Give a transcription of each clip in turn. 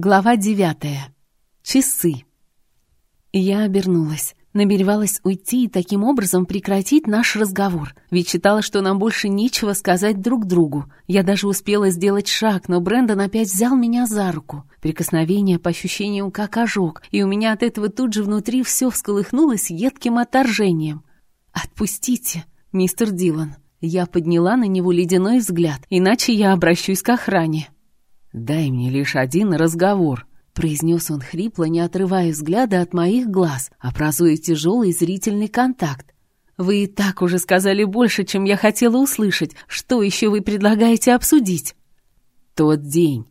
Глава девятая. Часы. Я обернулась. Намеревалась уйти и таким образом прекратить наш разговор, ведь считала, что нам больше нечего сказать друг другу. Я даже успела сделать шаг, но Брэндон опять взял меня за руку. Прикосновение по ощущениям как ожог, и у меня от этого тут же внутри все всколыхнулось едким отторжением. «Отпустите, мистер Дилан». Я подняла на него ледяной взгляд, иначе я обращусь к охране. «Дай мне лишь один разговор», — произнес он хрипло, не отрывая взгляда от моих глаз, образуя тяжелый зрительный контакт. «Вы и так уже сказали больше, чем я хотела услышать. Что еще вы предлагаете обсудить?» «Тот день».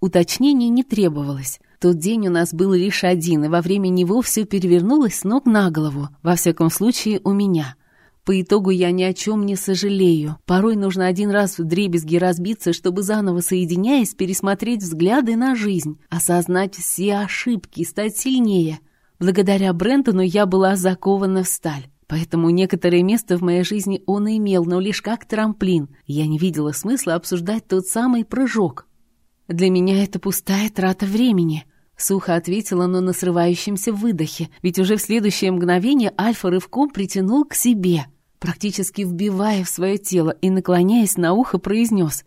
Уточнений не требовалось. Тот день у нас был лишь один, и во время него все перевернулось с ног на голову, во всяком случае у меня. По итогу я ни о чем не сожалею. Порой нужно один раз в дребезги разбиться, чтобы заново соединяясь пересмотреть взгляды на жизнь, осознать все ошибки, стать сильнее. Благодаря Брентону я была закована в сталь. Поэтому некоторое место в моей жизни он имел, но лишь как трамплин. Я не видела смысла обсуждать тот самый прыжок. Для меня это пустая трата времени. Сухо ответила, но на срывающемся выдохе, ведь уже в следующее мгновение Альфа рывком притянул к себе — практически вбивая в свое тело и, наклоняясь на ухо, произнес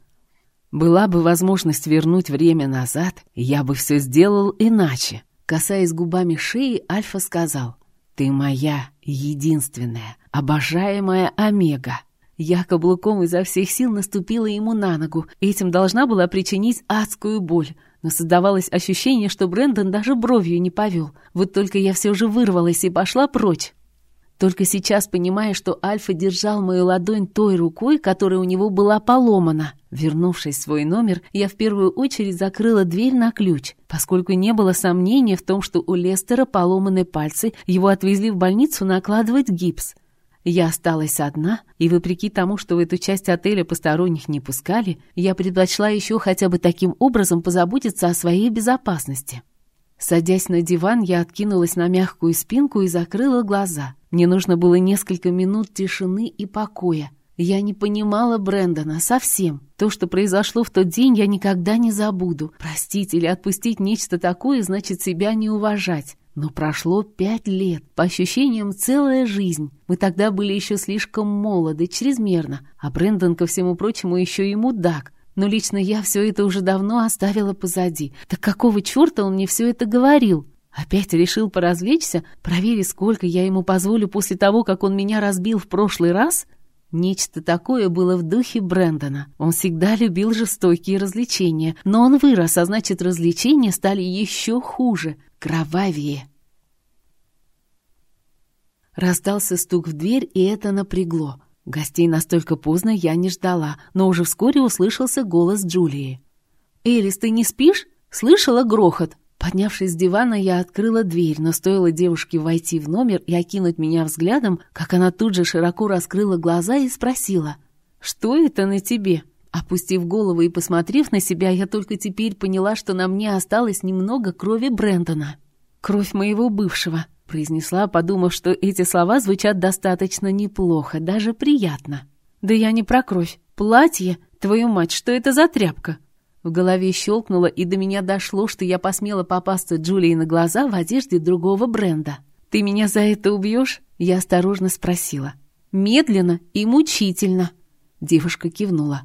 «Была бы возможность вернуть время назад, я бы все сделал иначе». Касаясь губами шеи, Альфа сказал «Ты моя единственная, обожаемая Омега». Я каблуком изо всех сил наступила ему на ногу, этим должна была причинить адскую боль, но создавалось ощущение, что Брэндон даже бровью не повел. Вот только я все же вырвалась и пошла прочь. Только сейчас понимая, что Альфа держал мою ладонь той рукой, которая у него была поломана. Вернувшись в свой номер, я в первую очередь закрыла дверь на ключ, поскольку не было сомнения в том, что у Лестера поломаны пальцы, его отвезли в больницу накладывать гипс. Я осталась одна, и вопреки тому, что в эту часть отеля посторонних не пускали, я предпочла еще хотя бы таким образом позаботиться о своей безопасности. Садясь на диван, я откинулась на мягкую спинку и закрыла глаза. Мне нужно было несколько минут тишины и покоя. Я не понимала Брэндона совсем. То, что произошло в тот день, я никогда не забуду. Простить или отпустить нечто такое, значит себя не уважать. Но прошло пять лет, по ощущениям целая жизнь. Мы тогда были еще слишком молоды, чрезмерно, а Брэндон, ко всему прочему, еще и мудак. Но лично я все это уже давно оставила позади. Так какого черта он мне все это говорил? Опять решил поразвлечься, проверить, сколько я ему позволю после того, как он меня разбил в прошлый раз? Нечто такое было в духе Брэндона. Он всегда любил жестокие развлечения, но он вырос, а значит, развлечения стали еще хуже, кровавее. Раздался стук в дверь, и это напрягло. Гостей настолько поздно я не ждала, но уже вскоре услышался голос Джулии. «Элис, ты не спишь?» Слышала грохот. Поднявшись с дивана, я открыла дверь, но стоило девушке войти в номер и окинуть меня взглядом, как она тут же широко раскрыла глаза и спросила, «Что это на тебе?» Опустив голову и посмотрев на себя, я только теперь поняла, что на мне осталось немного крови Брэндона. «Кровь моего бывшего», произнесла, подумав, что эти слова звучат достаточно неплохо, даже приятно. «Да я не про кровь. Платье? Твою мать, что это за тряпка?» В голове щелкнуло, и до меня дошло, что я посмела попасться Джулии на глаза в одежде другого бренда. «Ты меня за это убьешь?» Я осторожно спросила. «Медленно и мучительно». Девушка кивнула.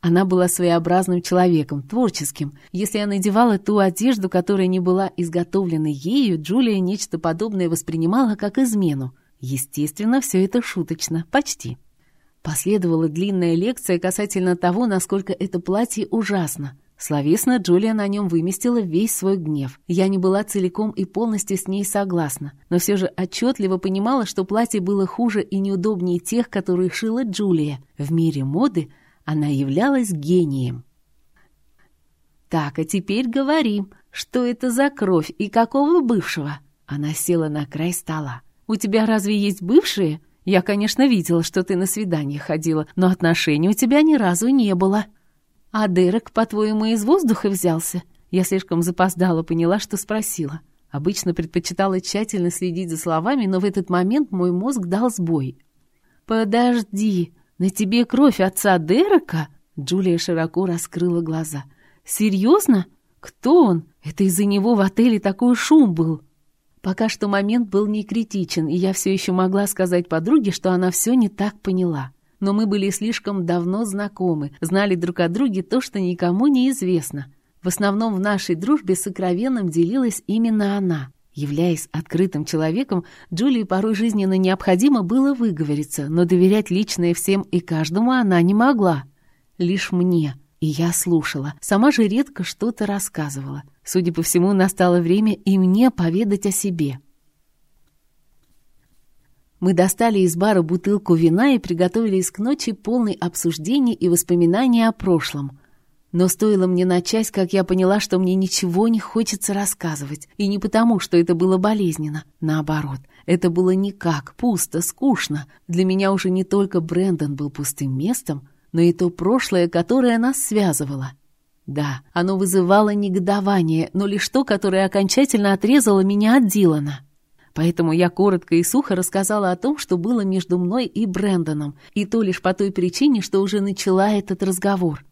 Она была своеобразным человеком, творческим. Если я надевала ту одежду, которая не была изготовлена ею, Джулия нечто подобное воспринимала как измену. Естественно, все это шуточно, почти. Последовала длинная лекция касательно того, насколько это платье ужасно. Словесно Джулия на нем выместила весь свой гнев. Я не была целиком и полностью с ней согласна, но все же отчетливо понимала, что платье было хуже и неудобнее тех, которые шила Джулия. В мире моды она являлась гением. «Так, а теперь говорим, что это за кровь и какого бывшего?» Она села на край стола. «У тебя разве есть бывшие? Я, конечно, видела, что ты на свидание ходила, но отношений у тебя ни разу не было. А Дерек, по-твоему, из воздуха взялся?» Я слишком запоздала, поняла, что спросила. Обычно предпочитала тщательно следить за словами, но в этот момент мой мозг дал сбой. «Подожди, «На тебе кровь отца Дерека?» Джулия широко раскрыла глаза. «Серьезно? Кто он? Это из-за него в отеле такой шум был. Пока что момент был не критичен, и я все еще могла сказать подруге, что она все не так поняла. Но мы были слишком давно знакомы, знали друг о друге то, что никому не известно. В основном в нашей дружбе сокровенным делилась именно она. Являясь открытым человеком, Джулии порой жизненно необходимо было выговориться, но доверять личное всем и каждому она не могла. Лишь мне. И я слушала. Сама же редко что-то рассказывала. Судя по всему, настало время и мне поведать о себе. Мы достали из бара бутылку вина и приготовились к ночи полной обсуждений и воспоминаний о прошлом. Но стоило мне начать, как я поняла, что мне ничего не хочется рассказывать. И не потому, что это было болезненно. Наоборот, это было никак, пусто, скучно. Для меня уже не только Брэндон был пустым местом, но и то прошлое, которое нас связывало. Да, оно вызывало негодование, но лишь то, которое окончательно отрезало меня от Дилана. Поэтому я коротко и сухо рассказала о том, что было между мной и Брэндоном, и то лишь по той причине, что уже начала этот разговор.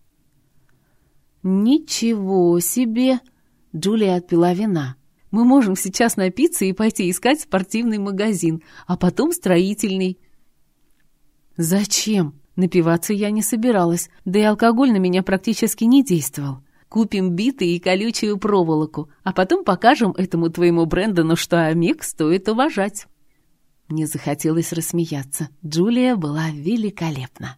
«Ничего себе!» — Джулия отпила вина. «Мы можем сейчас напиться и пойти искать спортивный магазин, а потом строительный». «Зачем?» Напиваться я не собиралась, да и алкоголь на меня практически не действовал. Купим биты и колючую проволоку, а потом покажем этому твоему Брэндону, что Омег стоит уважать». Мне захотелось рассмеяться. Джулия была великолепна.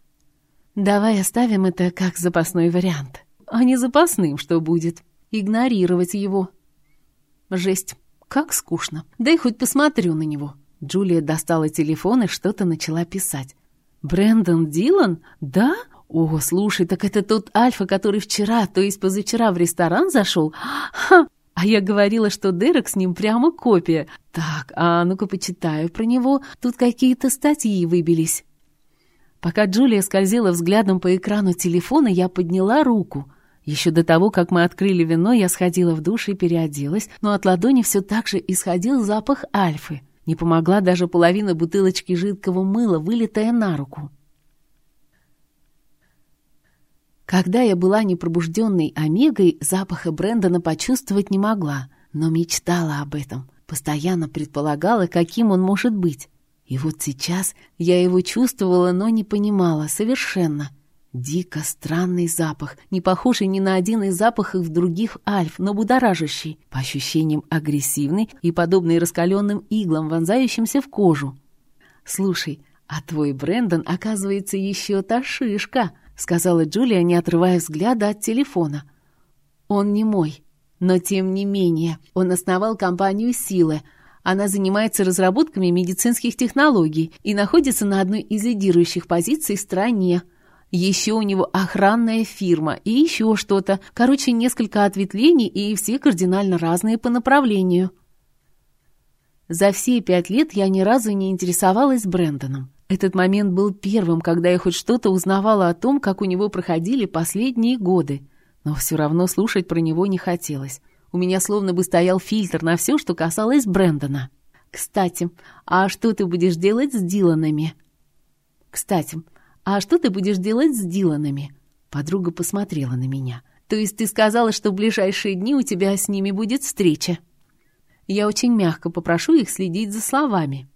«Давай оставим это как запасной вариант. А не запасным, что будет. Игнорировать его». «Жесть, как скучно. Дай хоть посмотрю на него». Джулия достала телефон и что-то начала писать. «Брэндон Дилан? Да? О, слушай, так это тот Альфа, который вчера, то есть позавчера в ресторан зашел? Ха! А я говорила, что Дерек с ним прямо копия. Так, а ну-ка почитаю про него. Тут какие-то статьи выбились». Пока Джулия скользила взглядом по экрану телефона, я подняла руку. Еще до того, как мы открыли вино, я сходила в душ и переоделась, но от ладони все так же исходил запах альфы. Не помогла даже половина бутылочки жидкого мыла, вылитая на руку. Когда я была непробужденной омегой, запаха Брэндона почувствовать не могла, но мечтала об этом, постоянно предполагала, каким он может быть. И вот сейчас я его чувствовала, но не понимала совершенно. Дико странный запах, не похожий ни на один из запахов других альф, но будоражащий, по ощущениям агрессивный и подобный раскаленным иглам, вонзающимся в кожу. «Слушай, а твой Брэндон, оказывается, еще та шишка», сказала Джулия, не отрывая взгляда от телефона. «Он не мой, но тем не менее, он основал компанию «Силы», она занимается разработками медицинских технологий и находится на одной из лидирующих позиций в стране. Еще у него охранная фирма и еще что-то. Короче, несколько ответвлений и все кардинально разные по направлению. За все пять лет я ни разу не интересовалась Брэндоном. Этот момент был первым, когда я хоть что-то узнавала о том, как у него проходили последние годы. Но все равно слушать про него не хотелось. У меня словно бы стоял фильтр на все, что касалось Брэндона. «Кстати, а что ты будешь делать с Диланами?» «Кстати, «А что ты будешь делать с Диланами?» Подруга посмотрела на меня. «То есть ты сказала, что в ближайшие дни у тебя с ними будет встреча?» Я очень мягко попрошу их следить за словами.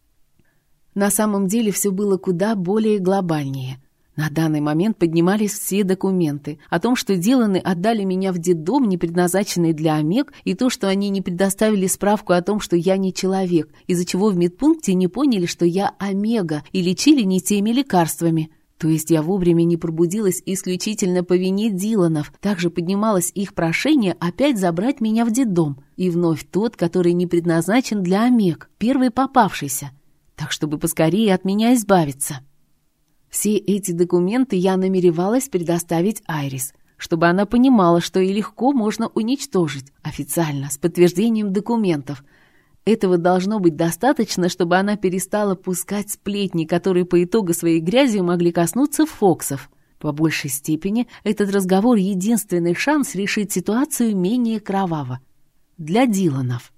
На самом деле все было куда более глобальнее. На данный момент поднимались все документы о том, что Диланы отдали меня в детдом, не предназначенный для омег, и то, что они не предоставили справку о том, что я не человек, из-за чего в медпункте не поняли, что я омега, и лечили не теми лекарствами. То есть я вовремя не пробудилась исключительно по вине Диланов. Также поднималось их прошение опять забрать меня в детдом. И вновь тот, который не предназначен для Омег, первый попавшийся. Так, чтобы поскорее от меня избавиться. Все эти документы я намеревалась предоставить Айрис, чтобы она понимала, что и легко можно уничтожить, официально, с подтверждением документов – этого должно быть достаточно, чтобы она перестала пускать сплетни, которые по итогу своей грязью могли коснуться Фоксов. По большей степени этот разговор — единственный шанс решить ситуацию менее кроваво. Для Диланов.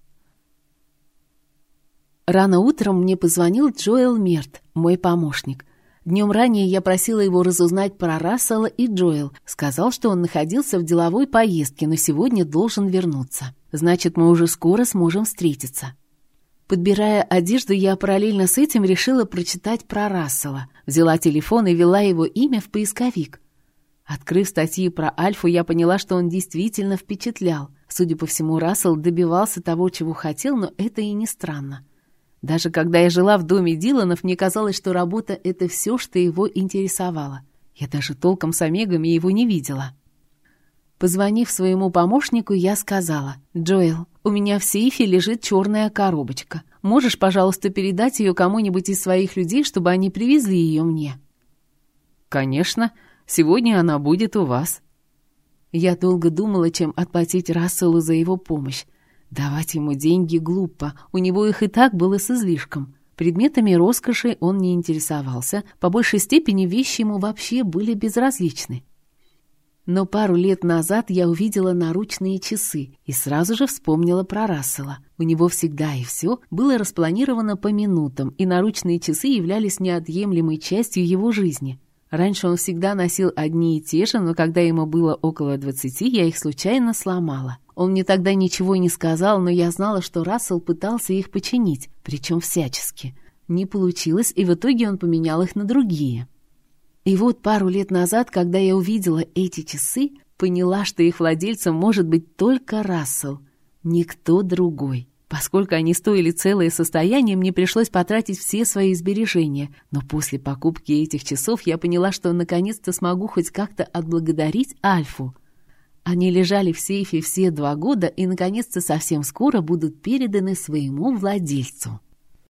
Рано утром мне позвонил Джоэл Мерт, мой помощник. Днем ранее я просила его разузнать про Рассела и Джоэл. Сказал, что он находился в деловой поездке, но сегодня должен вернуться. Значит, мы уже скоро сможем встретиться. Подбирая одежду, я параллельно с этим решила прочитать про Рассела. Взяла телефон и ввела его имя в поисковик. Открыв статьи про Альфу, я поняла, что он действительно впечатлял. Судя по всему, Рассел добивался того, чего хотел, но это и не странно. Даже когда я жила в доме Диланов, мне казалось, что работа — это все, что его интересовало. Я даже толком с Омегами его не видела. Позвонив своему помощнику, я сказала, «Джоэл, у меня в сейфе лежит черная коробочка. Можешь, пожалуйста, передать ее кому-нибудь из своих людей, чтобы они привезли ее мне?» «Конечно. Сегодня она будет у вас». Я долго думала, чем отплатить Расселу за его помощь. Давать ему деньги глупо, у него их и так было с излишком. Предметами роскоши он не интересовался, по большей степени вещи ему вообще были безразличны. Но пару лет назад я увидела наручные часы и сразу же вспомнила про Рассела. У него всегда и все было распланировано по минутам, и наручные часы являлись неотъемлемой частью его жизни. Раньше он всегда носил одни и те же, но когда ему было около двадцати, я их случайно сломала. Он мне тогда ничего не сказал, но я знала, что Рассел пытался их починить, причем всячески. Не получилось, и в итоге он поменял их на другие. И вот пару лет назад, когда я увидела эти часы, поняла, что их владельцем может быть только Рассел, никто другой. Поскольку они стоили целое состояние, мне пришлось потратить все свои сбережения. Но после покупки этих часов я поняла, что наконец-то смогу хоть как-то отблагодарить Альфу. Они лежали в сейфе все два года и, наконец-то, совсем скоро будут переданы своему владельцу.